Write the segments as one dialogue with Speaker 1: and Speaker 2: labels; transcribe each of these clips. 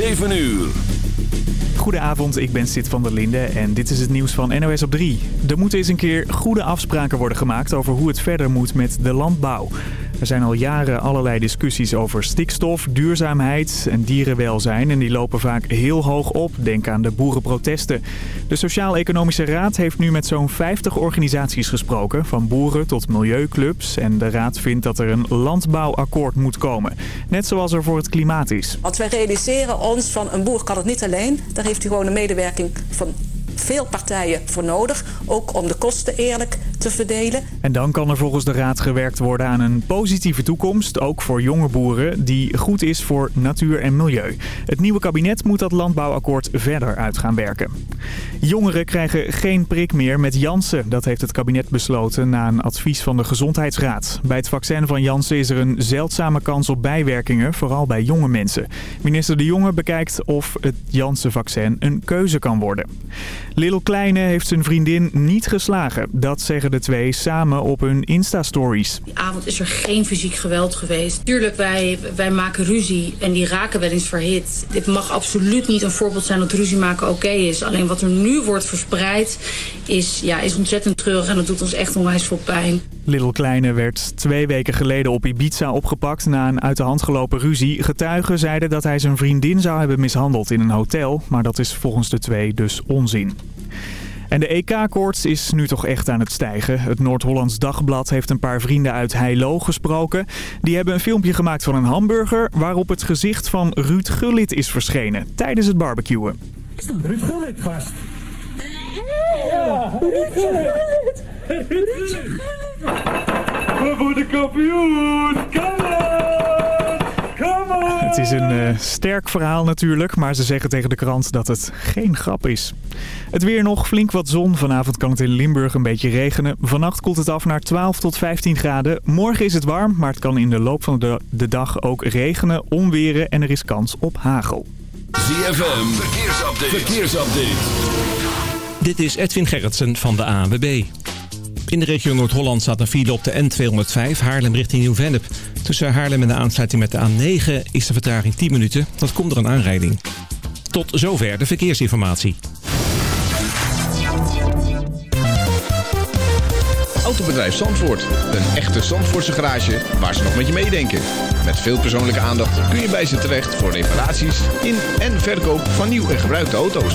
Speaker 1: 7 uur.
Speaker 2: Goedenavond, ik ben Sid van der Linde en dit is het nieuws van NOS op 3. Er moeten eens een keer goede afspraken worden gemaakt over hoe het verder moet met de landbouw. Er zijn al jaren allerlei discussies over stikstof, duurzaamheid en dierenwelzijn. En die lopen vaak heel hoog op. Denk aan de boerenprotesten. De Sociaal-Economische Raad heeft nu met zo'n 50 organisaties gesproken. Van boeren tot milieuclubs. En de raad vindt dat er een landbouwakkoord moet komen. Net zoals er voor het klimaat is.
Speaker 3: Want wij realiseren ons van een boer kan het niet alleen. Daar heeft hij gewoon een medewerking van veel partijen voor nodig. Ook om de kosten eerlijk te verdelen.
Speaker 2: En dan kan er volgens de Raad gewerkt worden aan een positieve toekomst. Ook voor jonge boeren die goed is voor natuur en milieu. Het nieuwe kabinet moet dat landbouwakkoord verder uit gaan werken. Jongeren krijgen geen prik meer met Janssen. Dat heeft het kabinet besloten na een advies van de Gezondheidsraad. Bij het vaccin van Janssen is er een zeldzame kans op bijwerkingen. Vooral bij jonge mensen. Minister De Jonge bekijkt of het Janssen-vaccin een keuze kan worden. Lil Kleine heeft zijn vriendin niet geslagen. Dat zeggen de twee samen op hun Insta-stories.
Speaker 4: Die avond is er geen fysiek geweld geweest. Tuurlijk, wij, wij maken ruzie en die raken wel eens verhit. Dit mag absoluut niet een voorbeeld zijn dat ruzie maken oké is. Alleen wat er nu wordt verspreid is, ja, is ontzettend treurig en dat doet ons echt onwijs veel pijn.
Speaker 2: Lil Kleine werd twee weken geleden op Ibiza opgepakt na een uit de hand gelopen ruzie. Getuigen zeiden dat hij zijn vriendin zou hebben mishandeld in een hotel, maar dat is volgens de twee dus onzin. En de EK-koorts is nu toch echt aan het stijgen. Het Noord-Hollands Dagblad heeft een paar vrienden uit Heilo gesproken. Die hebben een filmpje gemaakt van een hamburger... waarop het gezicht van Ruud Gullit is verschenen tijdens het barbecuen.
Speaker 5: Ruud Gullit vast. Ja, Ruud Gullit. Ruud Gullit. We worden kampioen. Come on. Come on.
Speaker 2: Het is een eh, sterk verhaal natuurlijk, maar ze zeggen tegen de krant dat het geen grap is. Het weer nog, flink wat zon. Vanavond kan het in Limburg een beetje regenen. Vannacht koelt het af naar 12 tot 15 graden. Morgen is het warm, maar het kan in de loop van de, de dag ook regenen, onweren en er is kans op hagel.
Speaker 1: ZFM, verkeersupdate. verkeersupdate.
Speaker 6: Dit is Edwin Gerritsen van de ANWB. In de regio Noord-Holland staat een file op de N205 Haarlem richting Nieuw-Vennep. Tussen Haarlem en de aansluiting met de A9 is de vertraging 10 minuten. Dat komt door een aanrijding. Tot zover de verkeersinformatie.
Speaker 7: Autobedrijf Zandvoort. Een echte Zandvoortse garage waar ze nog met je meedenken. Met veel persoonlijke aandacht kun je bij ze terecht voor reparaties in en verkoop van nieuw en gebruikte auto's.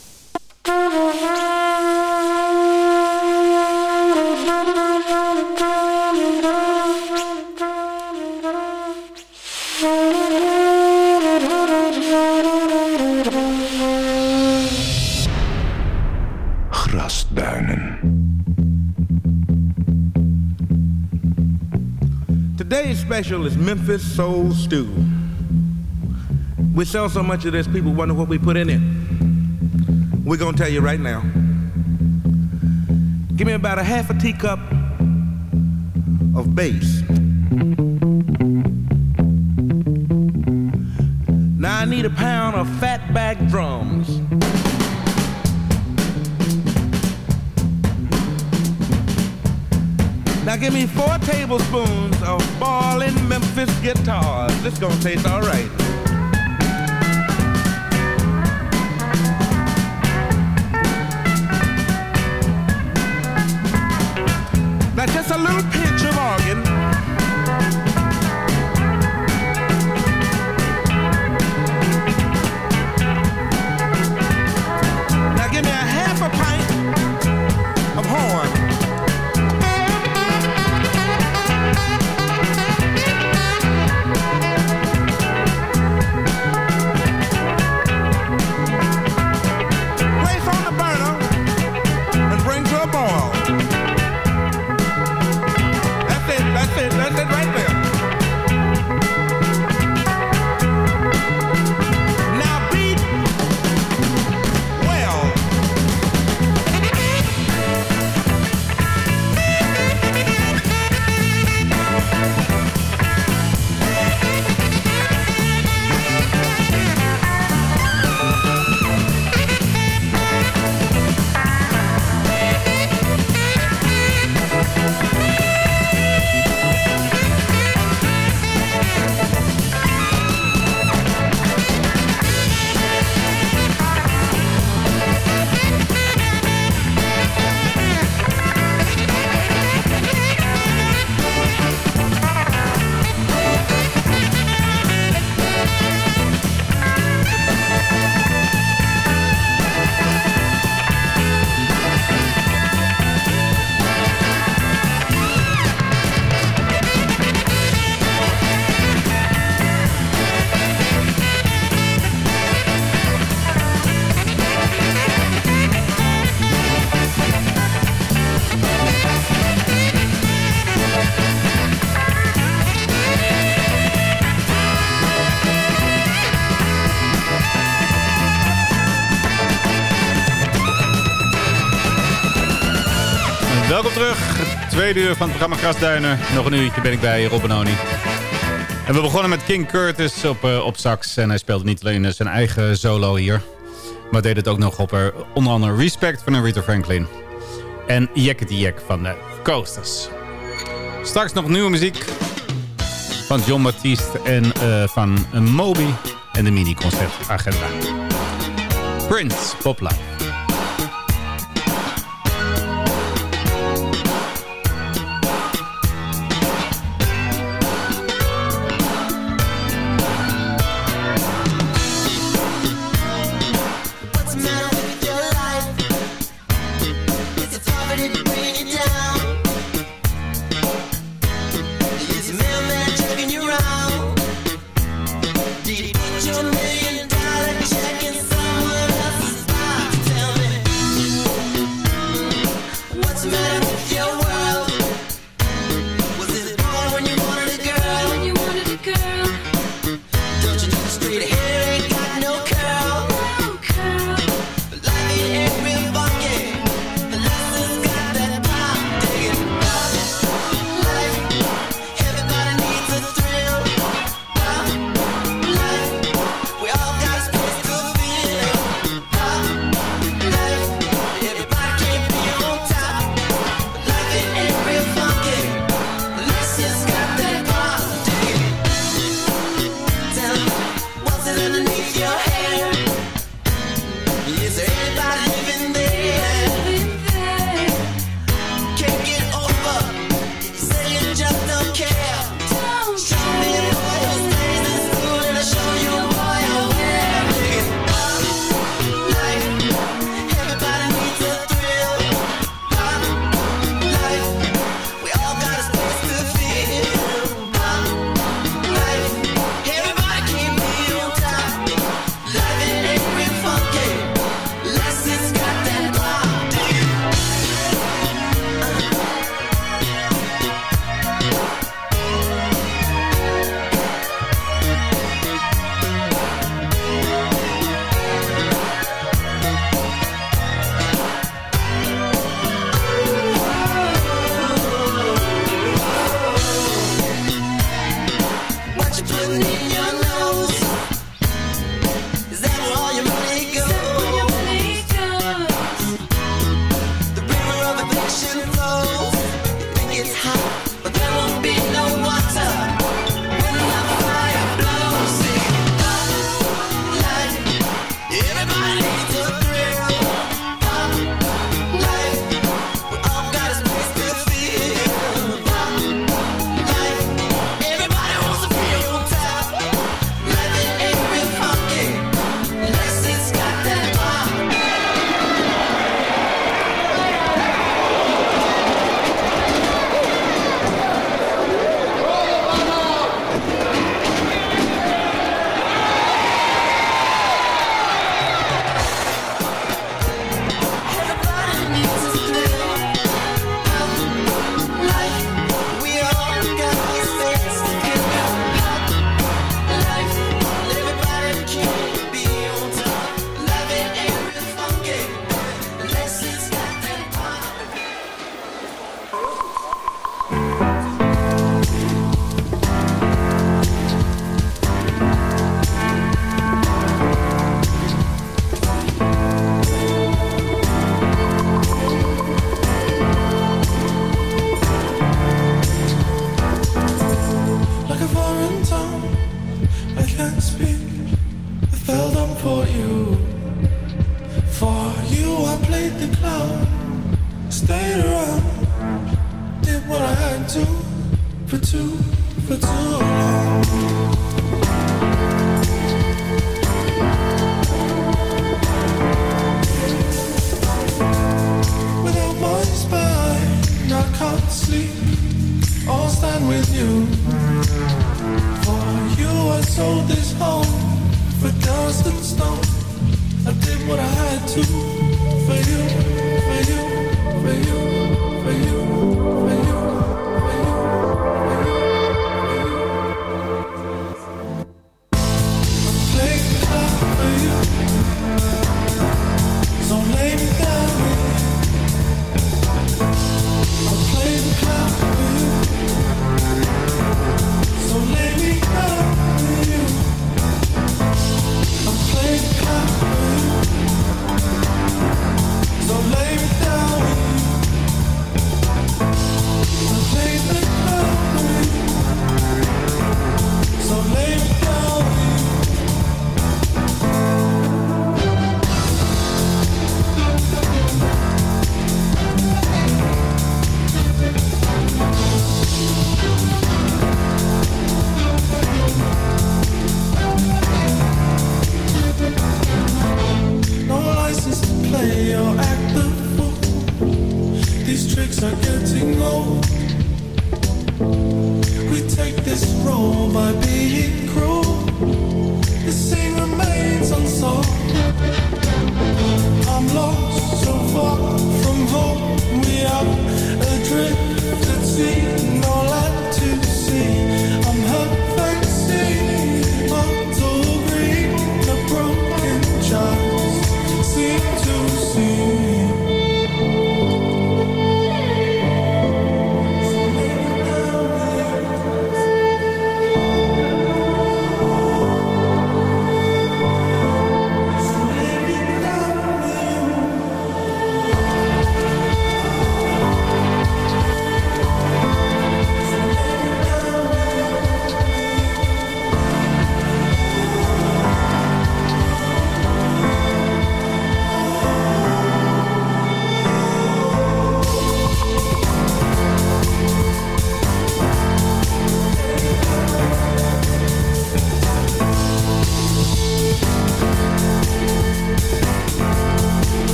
Speaker 8: Special is Memphis Soul Stew. We sell so much of this, people wonder what we put in it. We're gonna tell you right now. Give me about a half a teacup of bass. Now I need a pound of fatback drums. Now give me four tablespoons of ballin' Memphis guitars. This gonna taste all little
Speaker 9: tweede uur van het programma Grasduinen. Nog een uurtje ben ik bij Robin Oni. En we begonnen met King Curtis op, eh, op sax. En hij speelde niet alleen eh, zijn eigen solo hier. Maar deed het ook nog op eh, onder andere Respect van Rita Franklin. En Jackety Jack van de Coasters. Straks nog nieuwe muziek van John Baptiste en van Moby. En de mini-concert Agenda. Prince,
Speaker 10: Popla.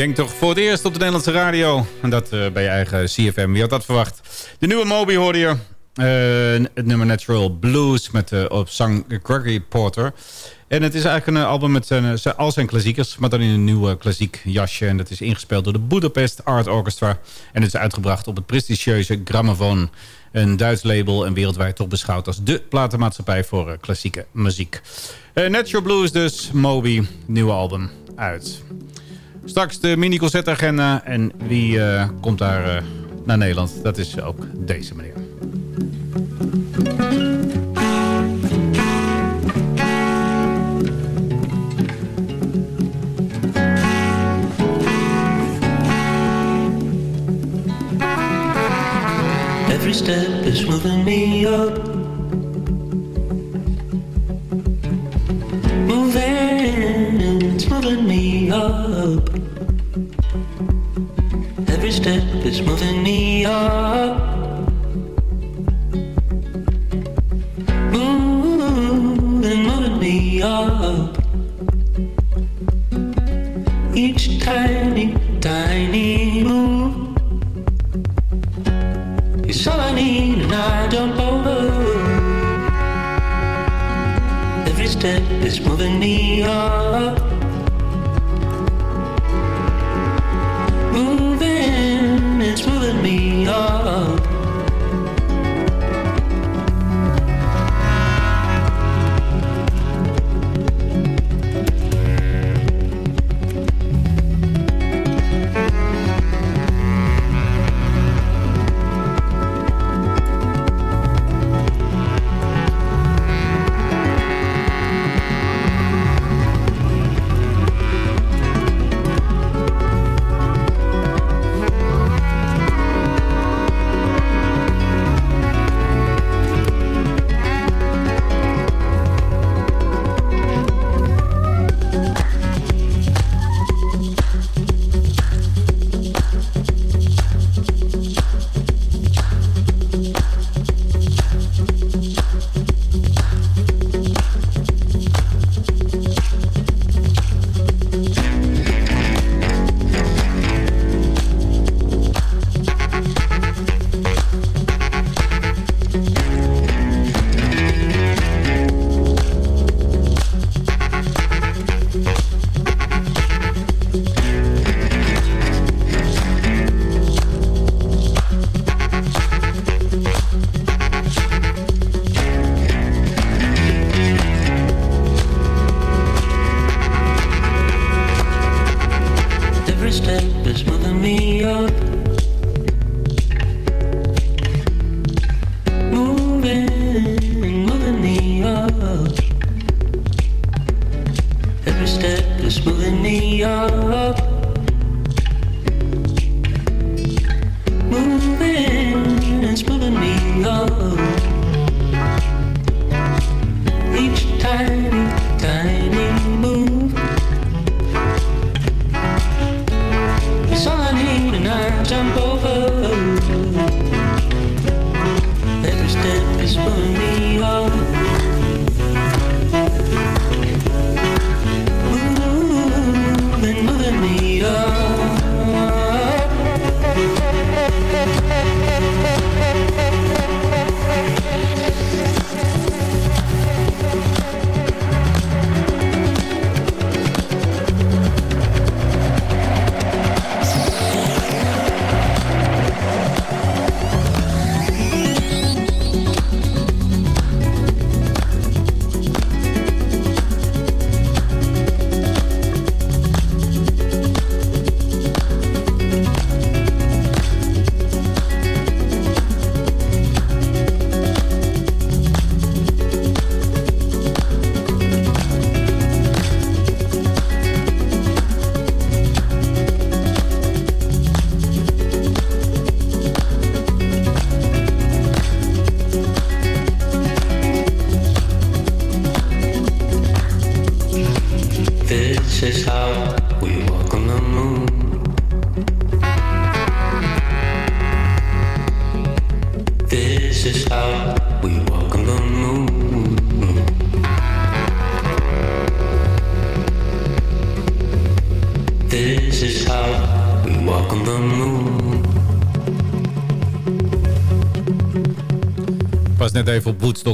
Speaker 10: Denk toch voor het eerst op de Nederlandse radio. En dat eh, bij je eigen CFM. Wie had dat verwacht? De nieuwe Moby hoorde je. Eh, het nummer Natural Blues met uh, op zang Gregory Porter. En het is eigenlijk een album met zijn, al zijn klassiekers, maar dan in een nieuw klassiek jasje. En dat is ingespeeld door de Budapest Art Orchestra. En het is uitgebracht op het prestigieuze Grammophon. Een Duits label en wereldwijd toch beschouwd als de platenmaatschappij voor klassieke muziek. Uh, Natural Blues dus, Moby, nieuwe album uit. Straks de mini-concertagenda en wie uh, komt daar naar Nederland? Dat is ook deze meneer.
Speaker 11: Every step is moving me up. Moving, me up. Every step is moving me up. Moving, moving me up. Each tiny, tiny move. is all I need and I jump over Every step is moving me up moving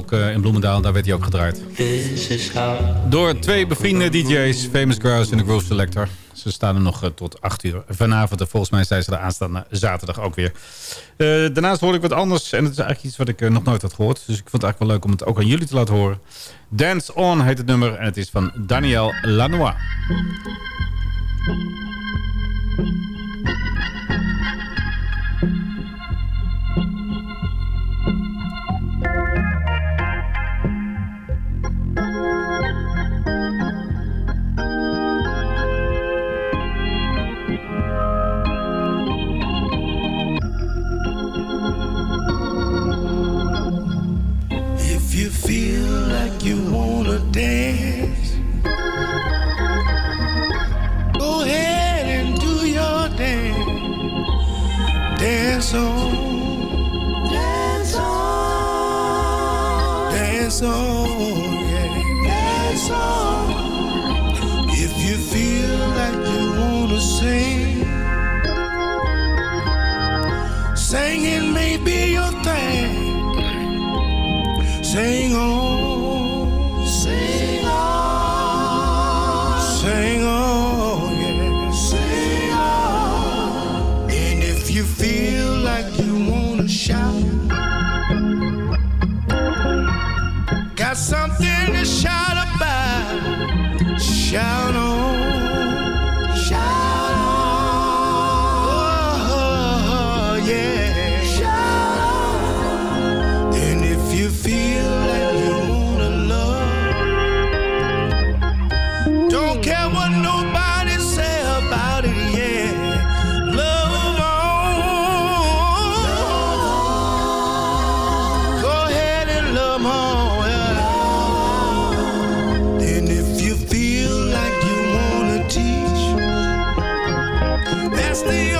Speaker 8: Eh, in Bloemendaal. Daar werd hij ook gedraaid. Door twee bevriende DJ's, Famous Grouse en de Groove Selector. Ze staan er nog eh, tot 8 uur vanavond. En volgens mij zijn ze er aanstaande zaterdag ook weer. Eh, daarnaast hoorde ik wat anders. En het is eigenlijk iets wat ik nog nooit had gehoord. Dus ik vond het eigenlijk wel leuk om het ook aan jullie te laten horen. Dance On heet het nummer. En het is van Daniel Lanois.
Speaker 12: That's the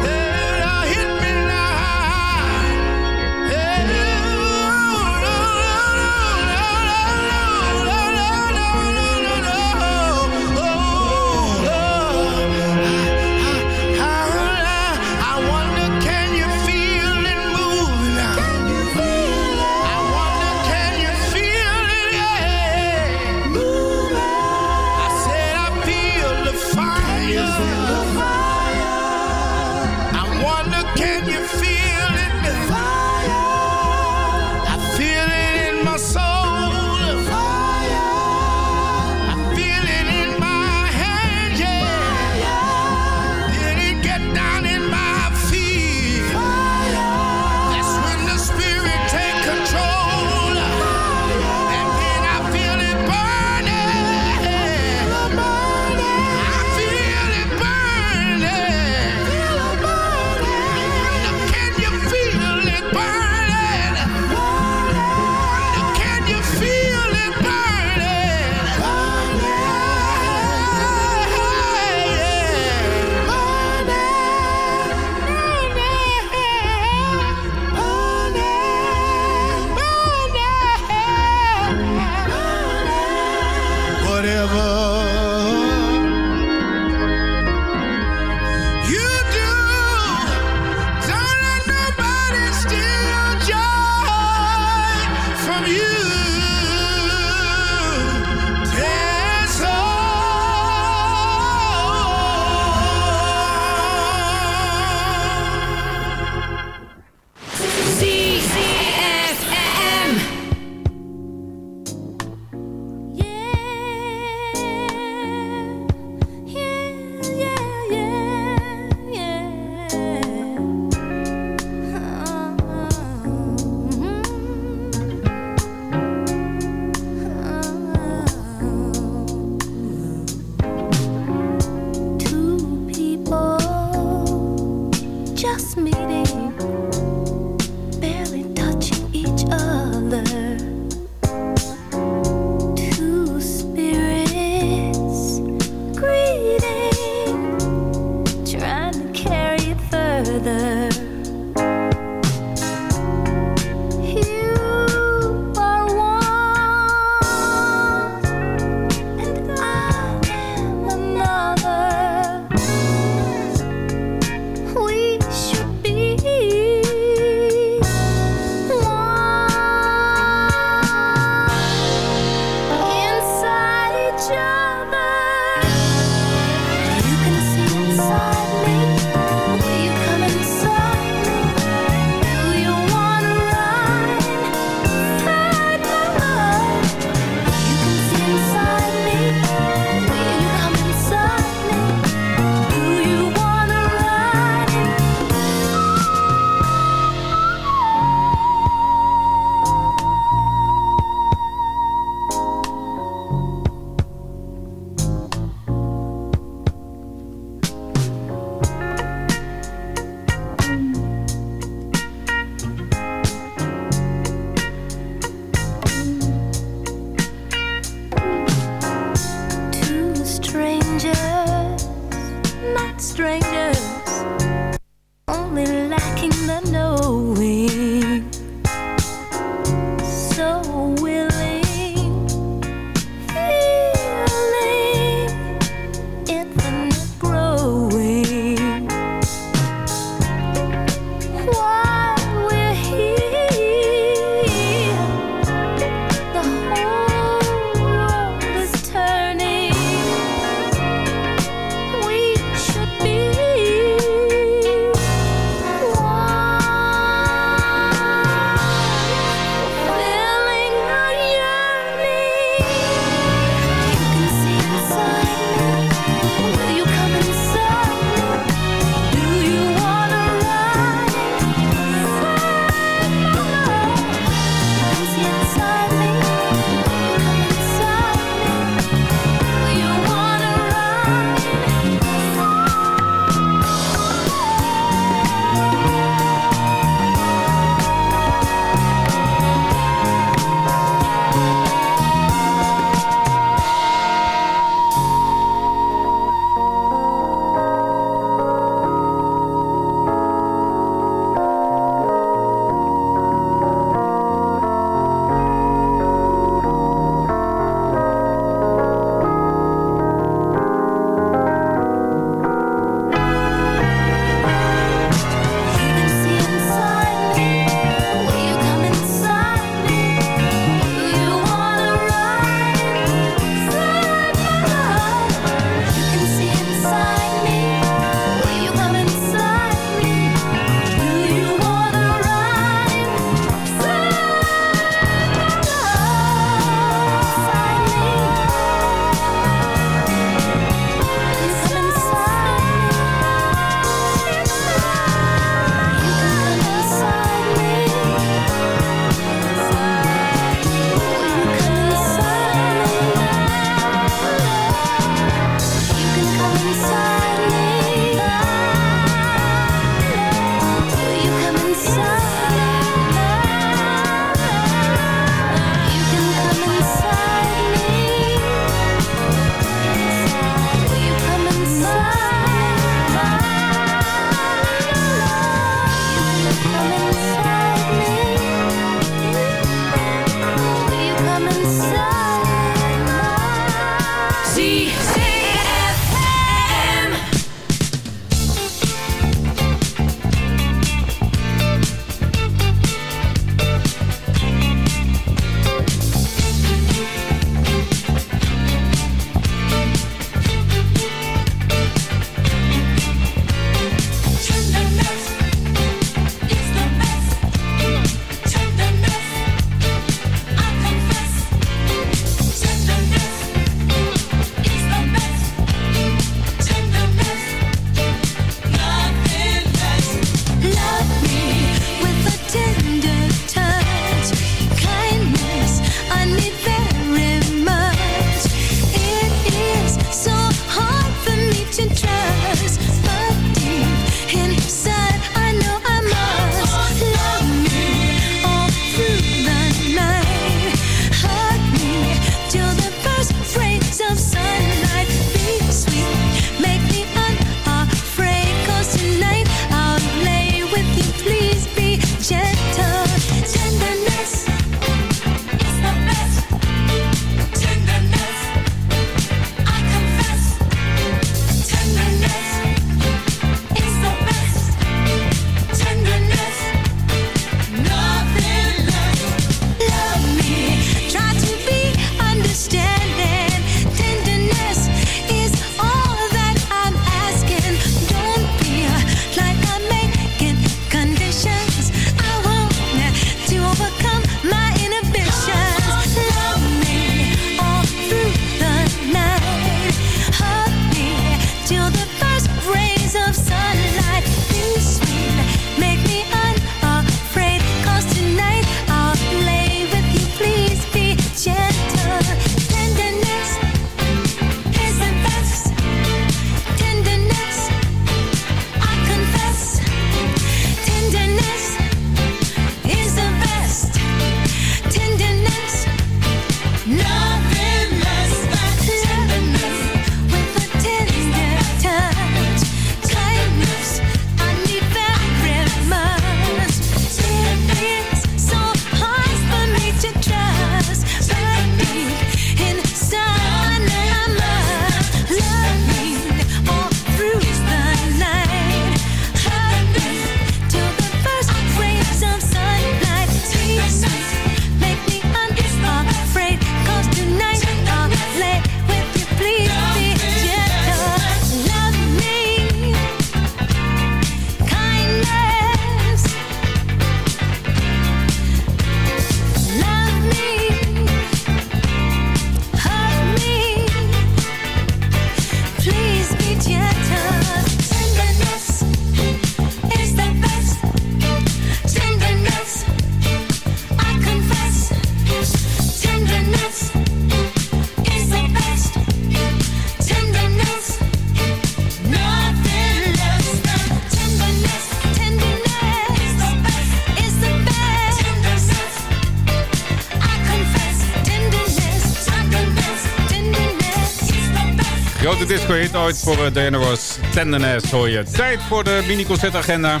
Speaker 10: Go to Disco hit ooit voor uh, Diana Ross. Tenderness hoor je. Tijd voor de mini-concertagenda.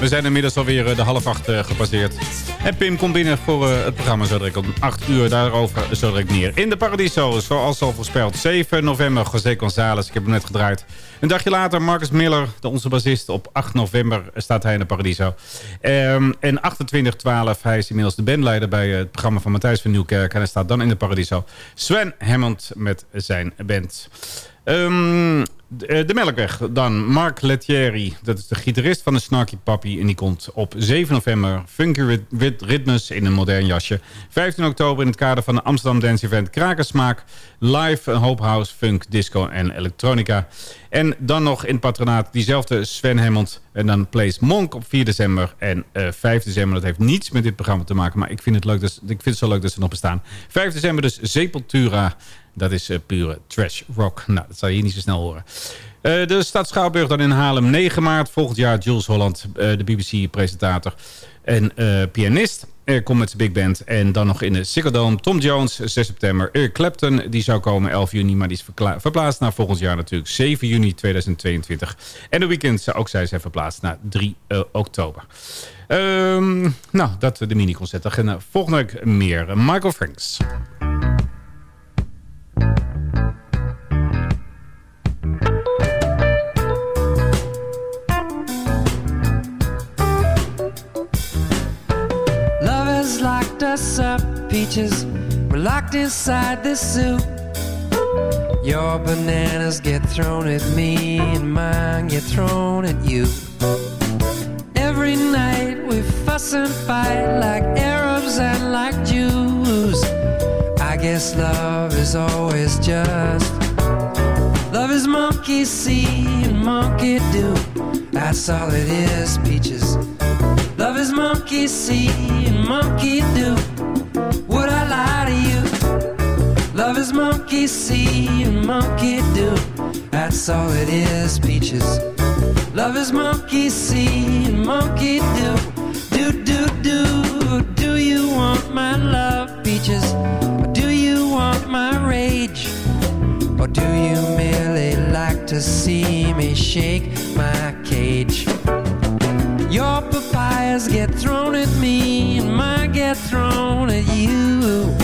Speaker 10: We zijn inmiddels alweer uh, de half acht uh, gepasseerd. En Pim komt binnen voor uh, het programma zo direct om 8 uur. Daarover zo direct meer. In de Paradiso, zoals al voorspeld. 7 november, José González. Ik heb hem net gedraaid. Een dagje later, Marcus Miller, de onze bassist. Op 8 november staat hij in de Paradiso. Um, en 28-12, hij is inmiddels de bandleider bij het programma van Matthijs van Nieuwkerk. En hij staat dan in de Paradiso. Sven Hammond met zijn band. Um, de, de Melkweg, dan Mark Lettieri. Dat is de gitarist van de Snarky Papi. En die komt op 7 november Funky Rhythmus in een modern jasje. 15 oktober in het kader van de Amsterdam Dance Event Krakersmaak. Live hoop house, funk, disco en elektronica. En dan nog in het patronaat diezelfde Sven Hammond. En dan Place Monk op 4 december en uh, 5 december. Dat heeft niets met dit programma te maken. Maar ik vind het, leuk dat, ik vind het zo leuk dat ze nog bestaan. 5 december dus Sepultura. Dat is uh, pure trash rock. Nou, dat zal je niet zo snel horen. Uh, de stad Schouwburg dan in Haarlem 9 maart. Volgend jaar Jules Holland, uh, de BBC-presentator en pianist. Komt met zijn big band. En dan nog in de Ziggo Tom Jones, 6 september. Eric Clapton, die zou komen 11 juni, maar die is verplaatst naar volgend jaar natuurlijk. 7 juni 2022. En de weekend, ook zij zijn verplaatst naar 3 uh, oktober. Um, nou, dat de mini-concertagenda. Volgende week meer. Michael Franks.
Speaker 13: Us up, peaches. We're locked inside this suit. Your bananas get thrown at me, and mine get thrown at you. Every night we fuss and fight like Arabs and like Jews. I guess love is always just. Love is monkey see and monkey do. That's all it is, peaches. Love is monkey see and monkey do. Would I lie to you? Love is monkey see and monkey do. That's all it is, peaches. Love is monkey see and monkey do. Do, do, do. Do you want my love, peaches? Or do you want my rage? Or do you merely like to see me shake my cage? Get thrown at me and mine get thrown at you.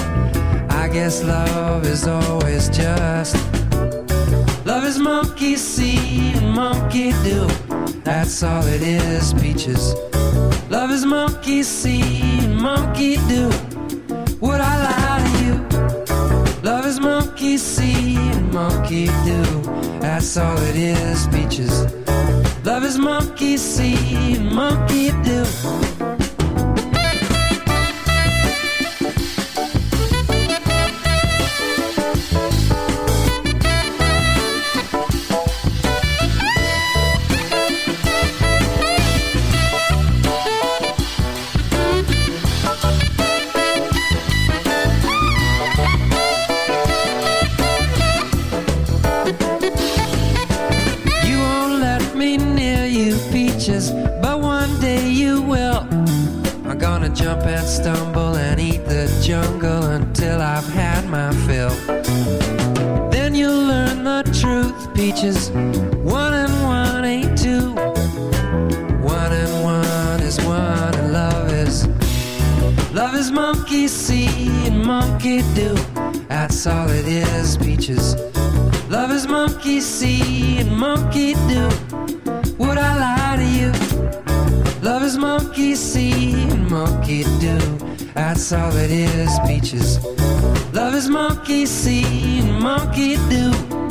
Speaker 13: I guess love is always just. Love is monkey see and monkey do. That's all it is, peaches. Love is monkey see and monkey do. Would I lie to you? Love is monkey see and monkey do. That's all it is, peaches. Love is monkey see, monkey do. Monkey see monkey do.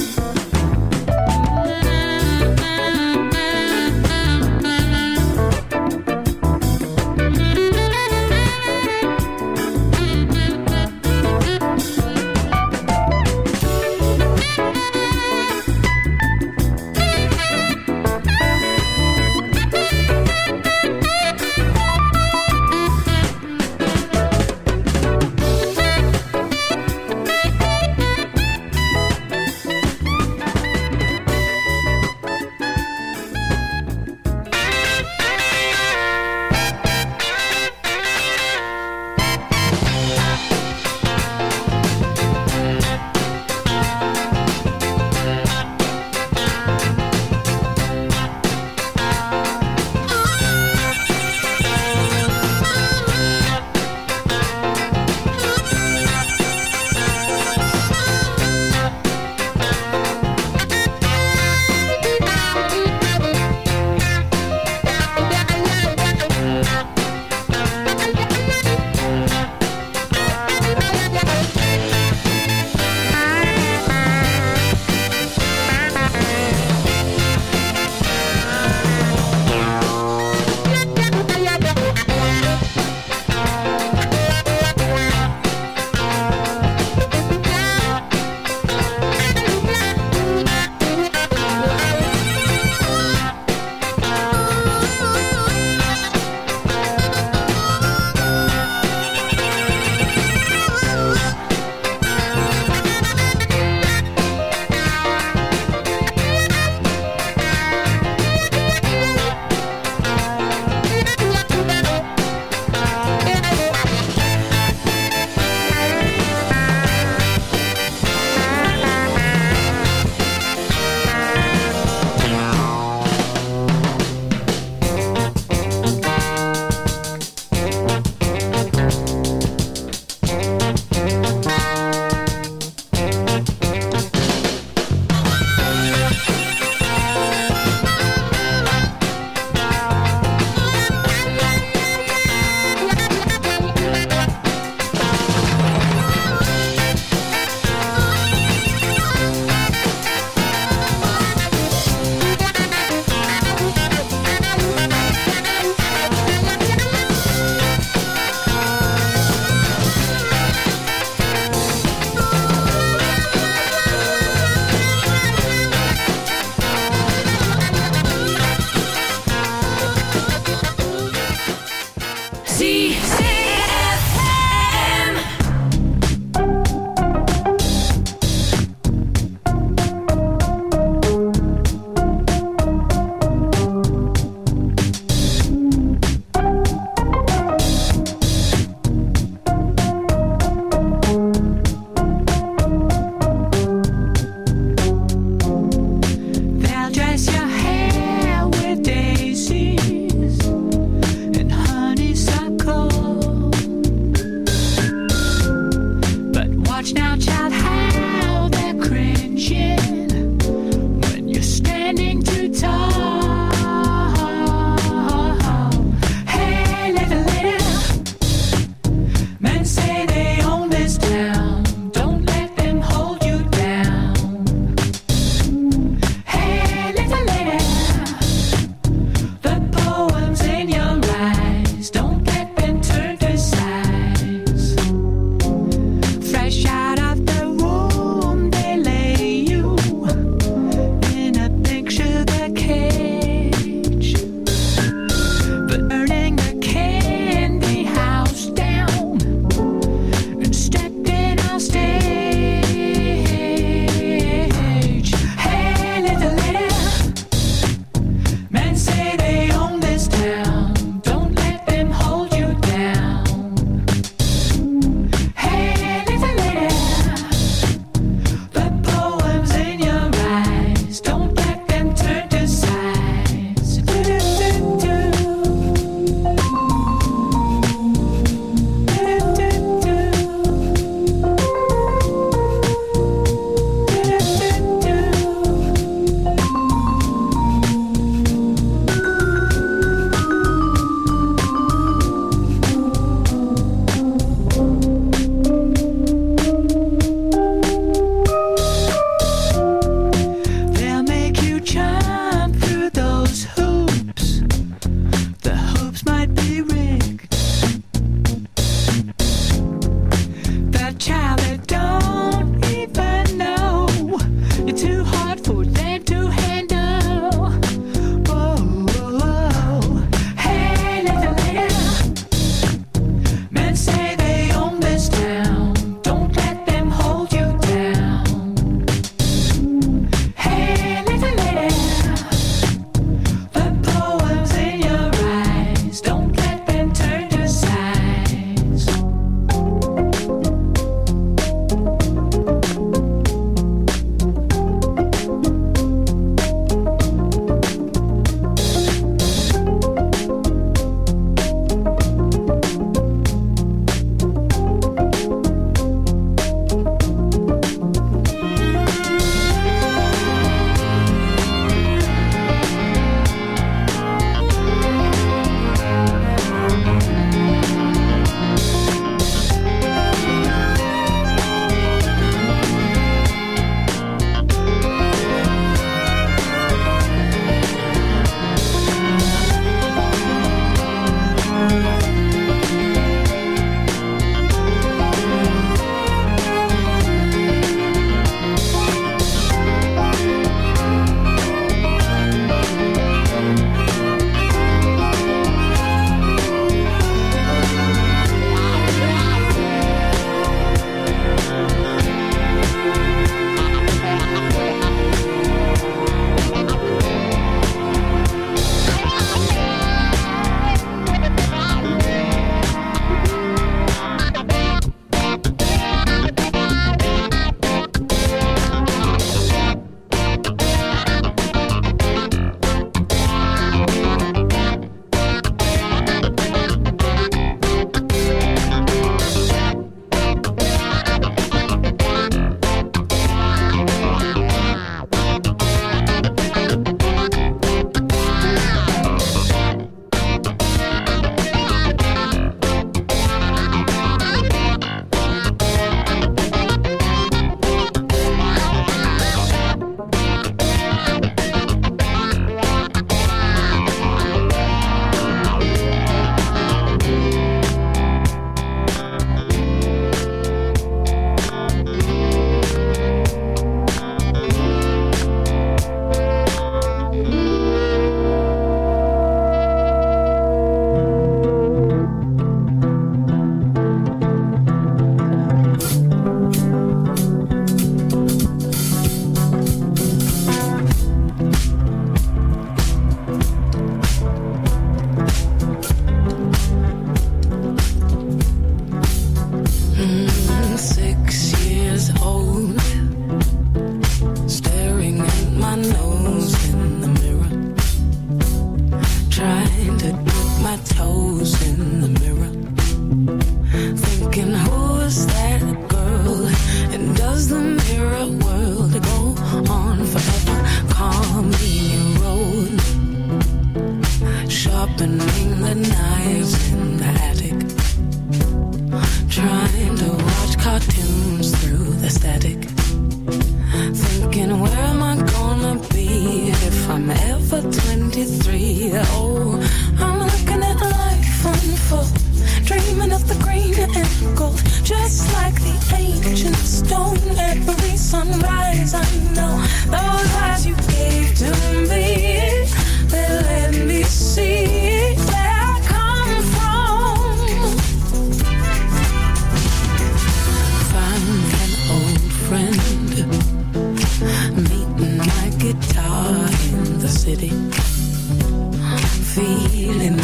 Speaker 14: Feeling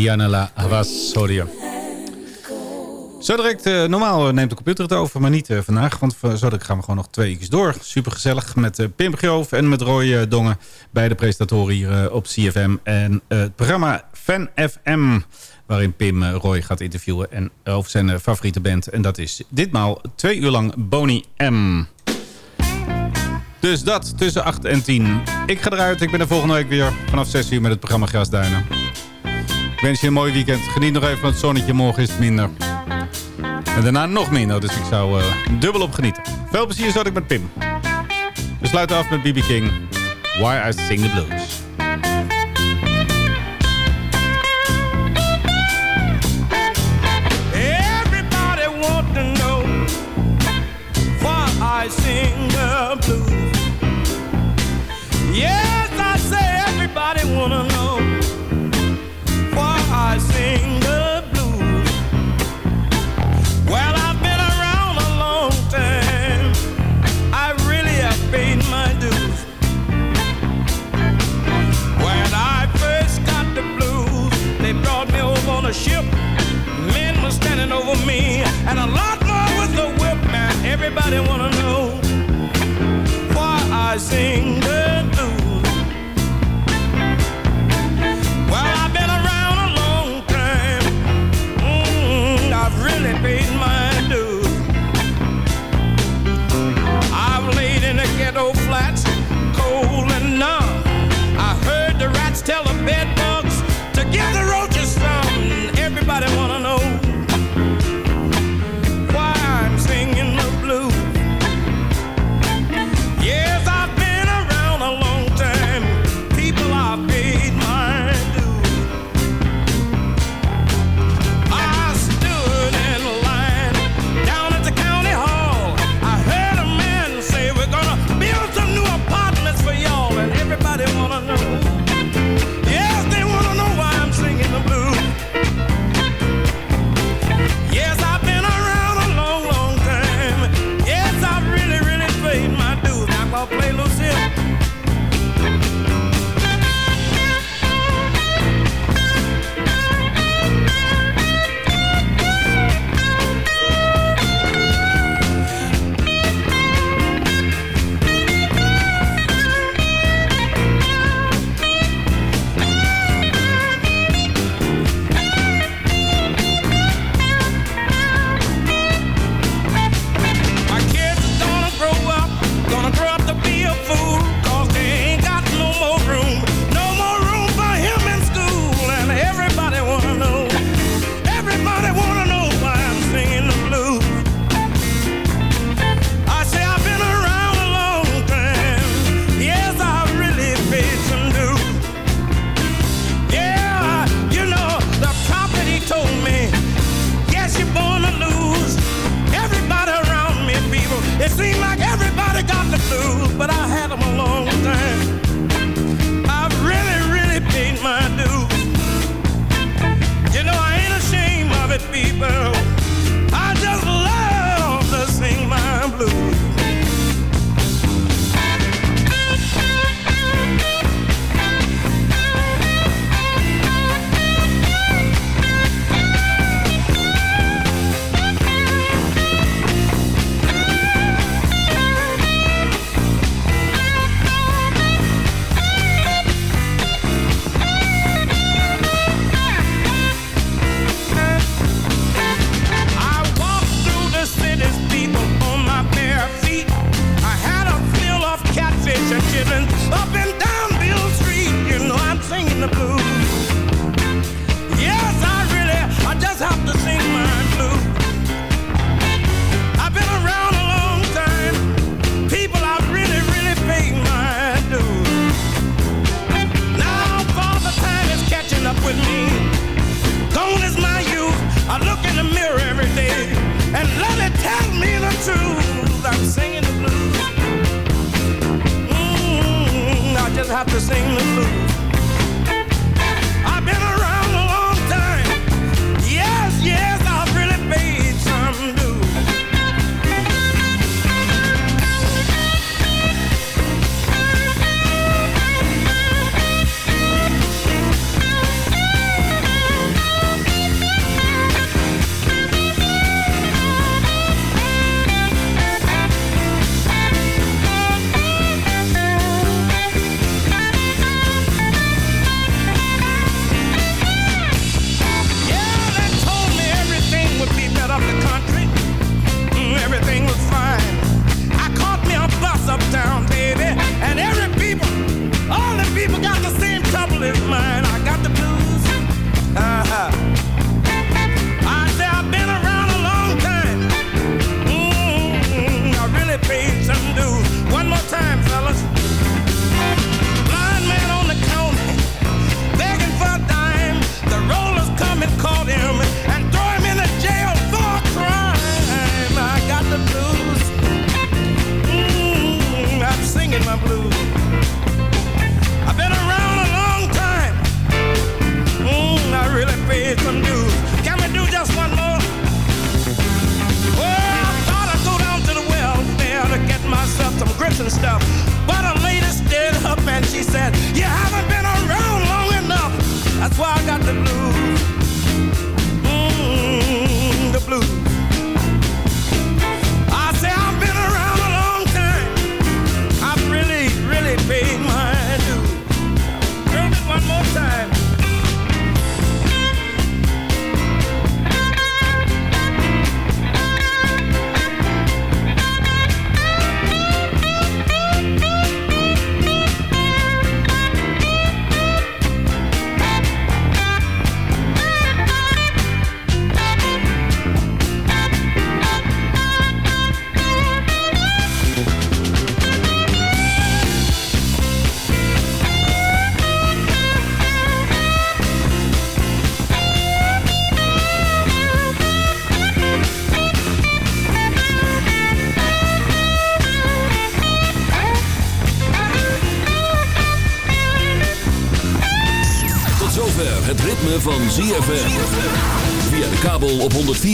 Speaker 10: Liana La Havas-Soria. Zo direct, eh, normaal eh, neemt de computer het over, maar niet eh, vandaag. Want zo direct gaan we gewoon nog twee uurtjes door. Super gezellig met eh, Pim Groof en met Roy Dongen. Beide presentatoren hier op CFM. En het programma Fan FM. Waarin Pim Roy gaat interviewen en, over zijn favoriete band. En dat is ditmaal twee uur lang Boney M. Dus dat tussen 8 en 10. Ik ga eruit. Ik ben er volgende week weer vanaf 6 uur met het programma Grasduinen. Ik wens je een mooi weekend. Geniet nog even van het zonnetje. Morgen is het minder. En daarna nog minder. Dus ik zou eh, dubbel op genieten. Veel plezier zat ik met Pim. We sluiten af met BB King. Why I Sing the Blues.
Speaker 5: I sing the blues. Yes, and a lot more with the whip, man. Everybody wanna know why I sing the blues. Well, I've been around a long time. Mm, I've really paid